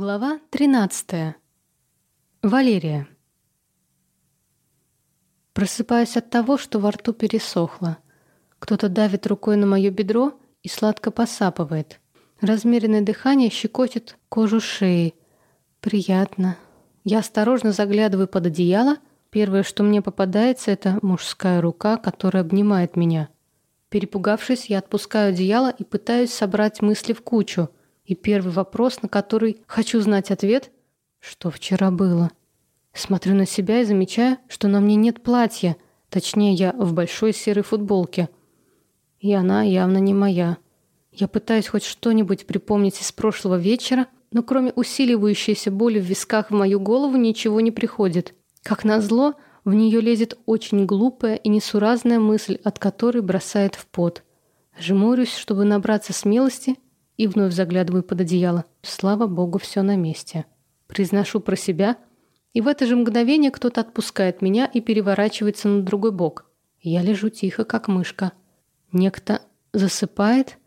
Глава 13. Валерия. Просыпаюсь от того, что во рту пересохло. Кто-то давит рукой на мое бедро и сладко посапывает. Размеренное дыхание щекочет кожу шеи. Приятно. Я осторожно заглядываю под одеяло. Первое, что мне попадается, это мужская рука, которая обнимает меня. Перепугавшись, я отпускаю одеяло и пытаюсь собрать мысли в кучу – и первый вопрос, на который хочу знать ответ, что вчера было. Смотрю на себя и замечаю, что на мне нет платья, точнее, я в большой серой футболке. И она явно не моя. Я пытаюсь хоть что-нибудь припомнить из прошлого вечера, но кроме усиливающейся боли в висках в мою голову ничего не приходит. Как назло, в нее лезет очень глупая и несуразная мысль, от которой бросает в пот. Жмурюсь, чтобы набраться смелости и вновь заглядываю под одеяло. Слава богу, все на месте. Произношу про себя, и в это же мгновение кто-то отпускает меня и переворачивается на другой бок. Я лежу тихо, как мышка. Некто засыпает,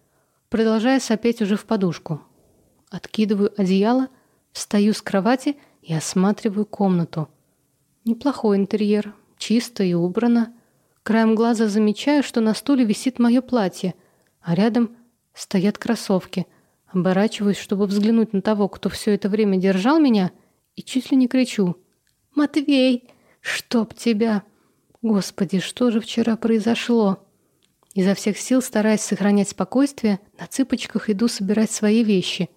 продолжая сопеть уже в подушку. Откидываю одеяло, встаю с кровати и осматриваю комнату. Неплохой интерьер, чисто и убрано. Краем глаза замечаю, что на стуле висит мое платье, а рядом Стоят кроссовки. Оборачиваюсь, чтобы взглянуть на того, кто все это время держал меня, и чуть ли не кричу. «Матвей! Чтоб тебя!» Господи, что же вчера произошло? Изо всех сил, стараясь сохранять спокойствие, на цыпочках иду собирать свои вещи.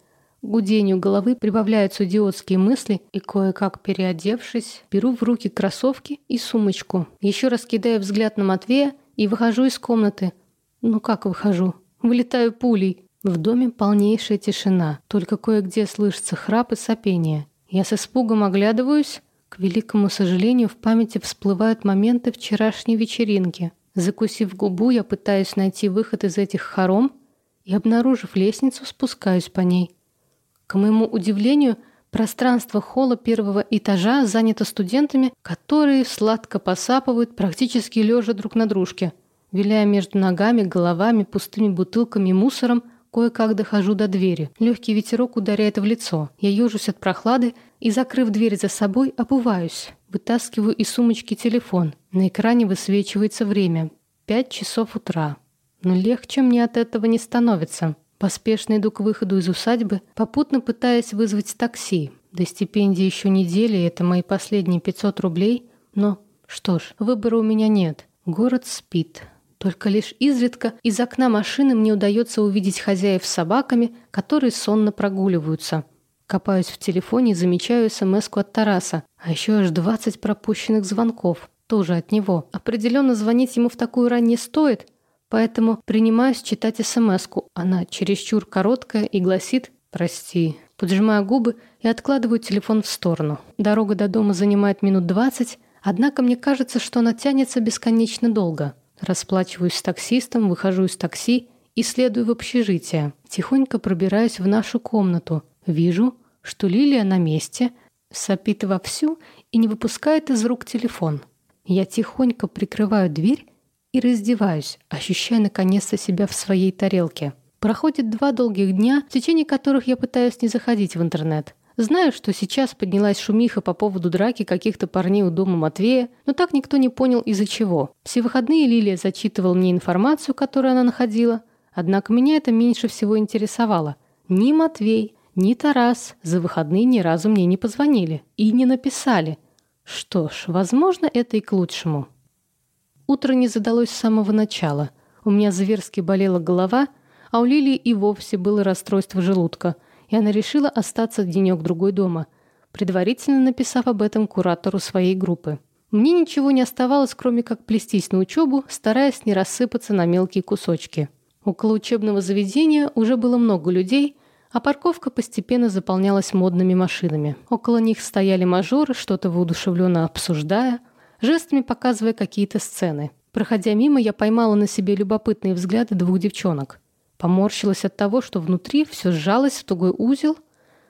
К гудению головы прибавляются идиотские мысли, и кое-как переодевшись, беру в руки кроссовки и сумочку. Еще раз кидаю взгляд на Матвея и выхожу из комнаты. Ну как выхожу? Вылетаю пулей. В доме полнейшая тишина, только кое-где слышится храп и сопение. Я с испугом оглядываюсь. К великому сожалению, в памяти всплывают моменты вчерашней вечеринки. Закусив губу, я пытаюсь найти выход из этих хором и, обнаружив лестницу, спускаюсь по ней. К моему удивлению, пространство холла первого этажа занято студентами, которые сладко посапывают, практически лежа друг на дружке – Виляя между ногами, головами, пустыми бутылками и мусором, кое-как дохожу до двери. Легкий ветерок ударяет в лицо. Я ежусь от прохлады и, закрыв дверь за собой, обуваюсь. Вытаскиваю из сумочки телефон. На экране высвечивается время. Пять часов утра. Но легче мне от этого не становится. Поспешно иду к выходу из усадьбы, попутно пытаясь вызвать такси. До стипендии еще недели, это мои последние 500 рублей. Но, что ж, выбора у меня нет. Город спит. Только лишь изредка из окна машины мне удается увидеть хозяев с собаками, которые сонно прогуливаются. Копаюсь в телефоне и замечаю смс от Тараса. А еще аж 20 пропущенных звонков. Тоже от него. Определенно звонить ему в такую рань не стоит, поэтому принимаюсь читать смс -ку. Она чересчур короткая и гласит «Прости». Поджимаю губы и откладываю телефон в сторону. Дорога до дома занимает минут 20, однако мне кажется, что она тянется бесконечно долго. Расплачиваюсь с таксистом, выхожу из такси и следую в общежитие. Тихонько пробираюсь в нашу комнату. Вижу, что Лилия на месте, сопит вовсю и не выпускает из рук телефон. Я тихонько прикрываю дверь и раздеваюсь, ощущая наконец-то себя в своей тарелке. Проходит два долгих дня, в течение которых я пытаюсь не заходить в интернет. Знаю, что сейчас поднялась шумиха по поводу драки каких-то парней у дома Матвея, но так никто не понял из-за чего. Все выходные Лилия зачитывала мне информацию, которую она находила, однако меня это меньше всего интересовало. Ни Матвей, ни Тарас за выходные ни разу мне не позвонили и не написали. Что ж, возможно, это и к лучшему. Утро не задалось с самого начала. У меня зверски болела голова, а у Лилии и вовсе было расстройство желудка – и она решила остаться денек-другой дома, предварительно написав об этом куратору своей группы. Мне ничего не оставалось, кроме как плестись на учебу, стараясь не рассыпаться на мелкие кусочки. Около учебного заведения уже было много людей, а парковка постепенно заполнялась модными машинами. Около них стояли мажоры, что-то воодушевленно обсуждая, жестами показывая какие-то сцены. Проходя мимо, я поймала на себе любопытные взгляды двух девчонок. Поморщилась от того, что внутри все сжалось в тугой узел,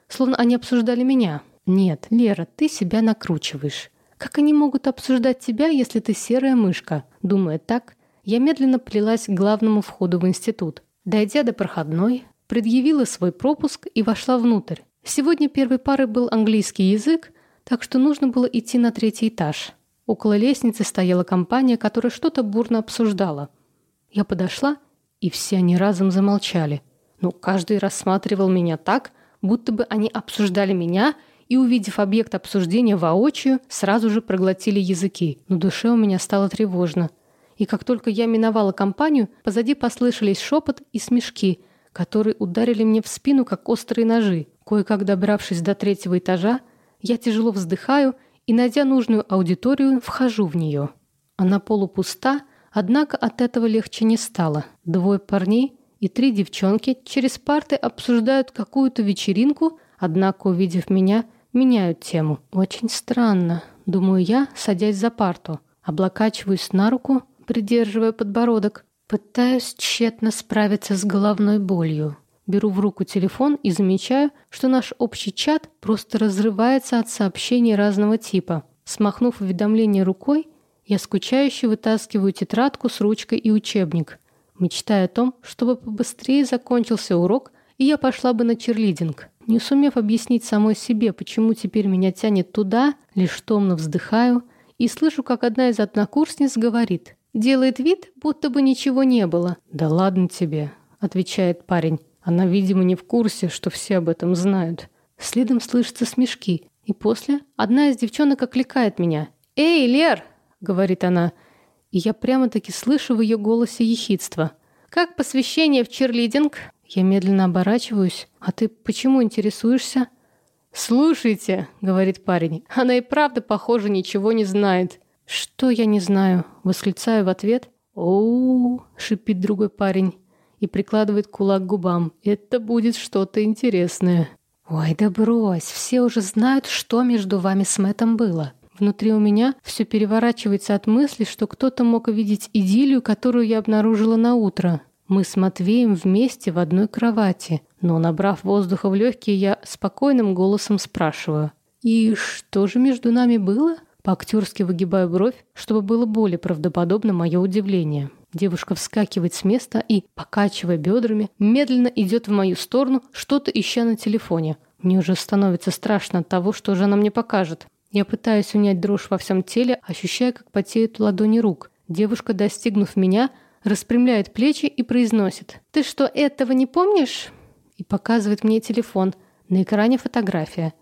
словно они обсуждали меня. «Нет, Лера, ты себя накручиваешь. Как они могут обсуждать тебя, если ты серая мышка?» Думая так, я медленно плелась к главному входу в институт. Дойдя до проходной, предъявила свой пропуск и вошла внутрь. Сегодня первой парой был английский язык, так что нужно было идти на третий этаж. Около лестницы стояла компания, которая что-то бурно обсуждала. Я подошла, и все они разом замолчали. Но каждый рассматривал меня так, будто бы они обсуждали меня и, увидев объект обсуждения воочию, сразу же проглотили языки. Но душе у меня стало тревожно. И как только я миновала компанию, позади послышались шепот и смешки, которые ударили мне в спину, как острые ножи. Кое-как добравшись до третьего этажа, я тяжело вздыхаю и, найдя нужную аудиторию, вхожу в нее. Она полупуста, однако от этого легче не стало. Двое парней и три девчонки через парты обсуждают какую-то вечеринку, однако, увидев меня, меняют тему. Очень странно, думаю я, садясь за парту. Облокачиваюсь на руку, придерживая подбородок. Пытаюсь тщетно справиться с головной болью. Беру в руку телефон и замечаю, что наш общий чат просто разрывается от сообщений разного типа. Смахнув уведомление рукой, я скучающе вытаскиваю тетрадку с ручкой и учебник, мечтая о том, чтобы побыстрее закончился урок, и я пошла бы на черлидинг. Не сумев объяснить самой себе, почему теперь меня тянет туда, лишь томно вздыхаю и слышу, как одна из однокурсниц говорит. Делает вид, будто бы ничего не было. «Да ладно тебе», — отвечает парень. Она, видимо, не в курсе, что все об этом знают. Следом слышатся смешки. И после одна из девчонок окликает меня. «Эй, Лер!» — говорит она. И я прямо-таки слышу в ее голосе ехидство. «Как посвящение в черлидинг?» Я медленно оборачиваюсь. «А ты почему интересуешься?» «Слушайте», — говорит парень, — «она и правда, похоже, ничего не знает». «Что я не знаю?» — восклицаю в ответ. «Оу», — шипит другой парень и прикладывает кулак к губам. «Это будет что-то интересное». «Ой, да брось, все уже знают, что между вами с Мэттом было». Внутри у меня все переворачивается от мысли, что кто-то мог увидеть идиллию, которую я обнаружила на утро. Мы с Матвеем вместе в одной кровати, но, набрав воздуха в легкие, я спокойным голосом спрашиваю. «И что же между нами было?» По-актерски выгибаю бровь, чтобы было более правдоподобно мое удивление. Девушка вскакивает с места и, покачивая бедрами, медленно идет в мою сторону, что-то ища на телефоне. Мне уже становится страшно от того, что же она мне покажет. Я пытаюсь унять дрожь во всем теле, ощущая, как потеют ладони рук. Девушка, достигнув меня, распрямляет плечи и произносит. «Ты что, этого не помнишь?» И показывает мне телефон. На экране фотография.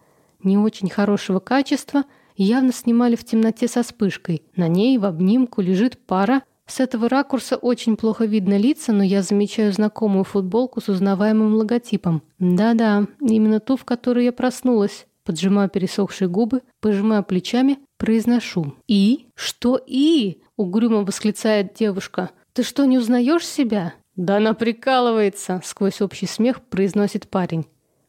Не очень хорошего качества, явно снимали в темноте со вспышкой. На ней в обнимку лежит пара с этого ракурса очень плохо видно лица, но я замечаю знакомую футболку с узнаваемым логотипом. Да-да, именно ту, в которой я проснулась. Поджимаю пересохшие губы, пожимаю плечами, произношу. «И? Что «и»?» — угрюмо восклицает девушка. «Ты что, не узнаешь себя?» «Да она прикалывается!» — сквозь общий смех произносит парень.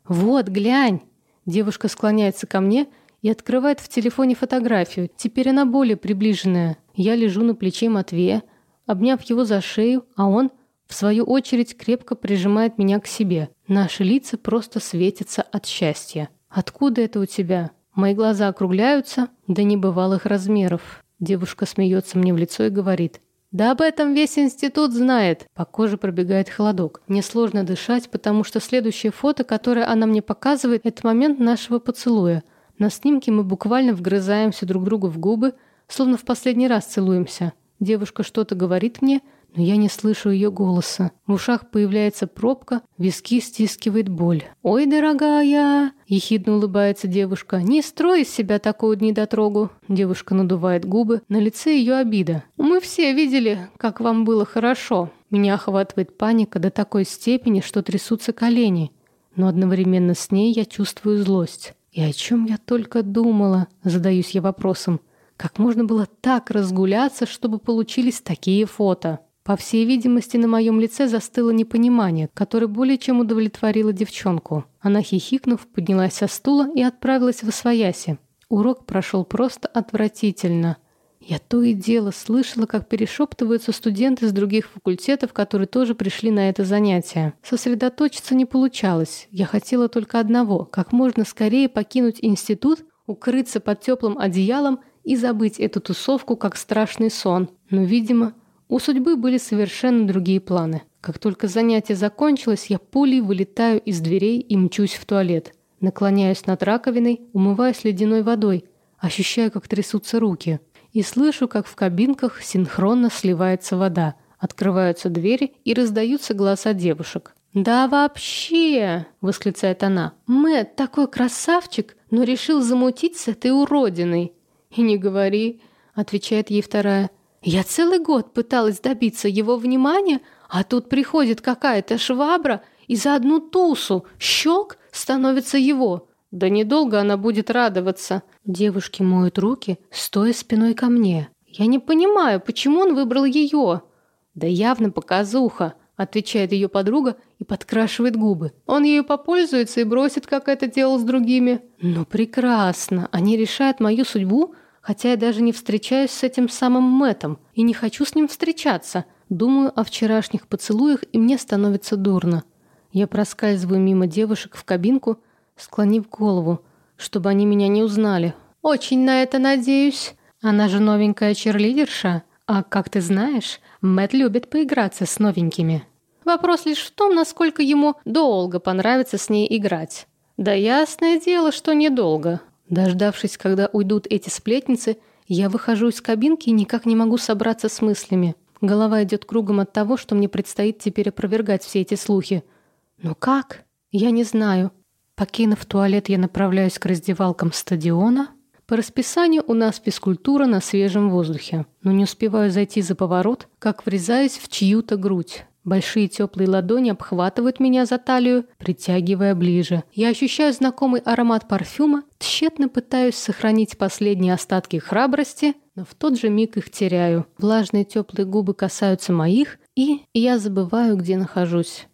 «Вот, глянь!» Девушка склоняется ко мне и открывает в телефоне фотографию. Теперь она более приближенная. Я лежу на плече Матвея, обняв его за шею, а он, в свою очередь, крепко прижимает меня к себе. Наши лица просто светятся от счастья. «Откуда это у тебя?» Мои глаза округляются до небывалых размеров. Девушка смеется мне в лицо и говорит. «Да об этом весь институт знает!» По коже пробегает холодок. Мне сложно дышать, потому что следующее фото, которое она мне показывает, это момент нашего поцелуя. На снимке мы буквально вгрызаемся друг другу в губы, словно в последний раз целуемся. Девушка что-то говорит мне, но я не слышу ее голоса. В ушах появляется пробка, виски стискивает боль. «Ой, дорогая!» – ехидно улыбается девушка. «Не строй из себя такую недотрогу!» Девушка надувает губы, на лице ее обида. «Мы все видели, как вам было хорошо!» Меня охватывает паника до такой степени, что трясутся колени. Но одновременно с ней я чувствую злость. И о чем я только думала, задаюсь я вопросом. Как можно было так разгуляться, чтобы получились такие фото? По всей видимости, на моем лице застыло непонимание, которое более чем удовлетворило девчонку. Она, хихикнув, поднялась со стула и отправилась в освояси. Урок прошел просто отвратительно. Я то и дело слышала, как перешептываются студенты с других факультетов, которые тоже пришли на это занятие. Сосредоточиться не получалось. Я хотела только одного – как можно скорее покинуть институт, укрыться под теплым одеялом и забыть эту тусовку как страшный сон. Но, видимо, у судьбы были совершенно другие планы. Как только занятие закончилось, я пулей вылетаю из дверей и мчусь в туалет. Наклоняюсь над раковиной, умываясь ледяной водой, ощущаю, как трясутся руки. И слышу, как в кабинках синхронно сливается вода. Открываются двери и раздаются голоса девушек. «Да вообще!» — восклицает она. «Мэтт такой красавчик, но решил замутить с этой уродиной!» «И не говори!» — отвечает ей вторая. «Я целый год пыталась добиться его внимания, а тут приходит какая-то швабра и за одну тусу, щелк, становится его. Да недолго она будет радоваться. Девушки моют руки, стоя спиной ко мне. Я не понимаю, почему он выбрал ее. Да явно показуха, отвечает ее подруга и подкрашивает губы. Он ею попользуется и бросит, как это делал с другими. Ну прекрасно, они решают мою судьбу, хотя я даже не встречаюсь с этим самым Мэтом и не хочу с ним встречаться. Думаю о вчерашних поцелуях, и мне становится дурно. Я проскальзываю мимо девушек в кабинку, склонив голову, чтобы они меня не узнали. «Очень на это надеюсь. Она же новенькая черлидерша. А как ты знаешь, Мэтт любит поиграться с новенькими. Вопрос лишь в том, насколько ему долго понравится с ней играть. Да ясное дело, что недолго. Дождавшись, когда уйдут эти сплетницы, я выхожу из кабинки и никак не могу собраться с мыслями. Голова идет кругом от того, что мне предстоит теперь опровергать все эти слухи. Но как? Я не знаю. Покинув туалет, я направляюсь к раздевалкам стадиона. По расписанию у нас физкультура на свежем воздухе, но не успеваю зайти за поворот, как врезаюсь в чью-то грудь. Большие теплые ладони обхватывают меня за талию, притягивая ближе. Я ощущаю знакомый аромат парфюма, тщетно пытаюсь сохранить последние остатки храбрости, но в тот же миг их теряю. Влажные теплые губы касаются моих, и я забываю, где нахожусь.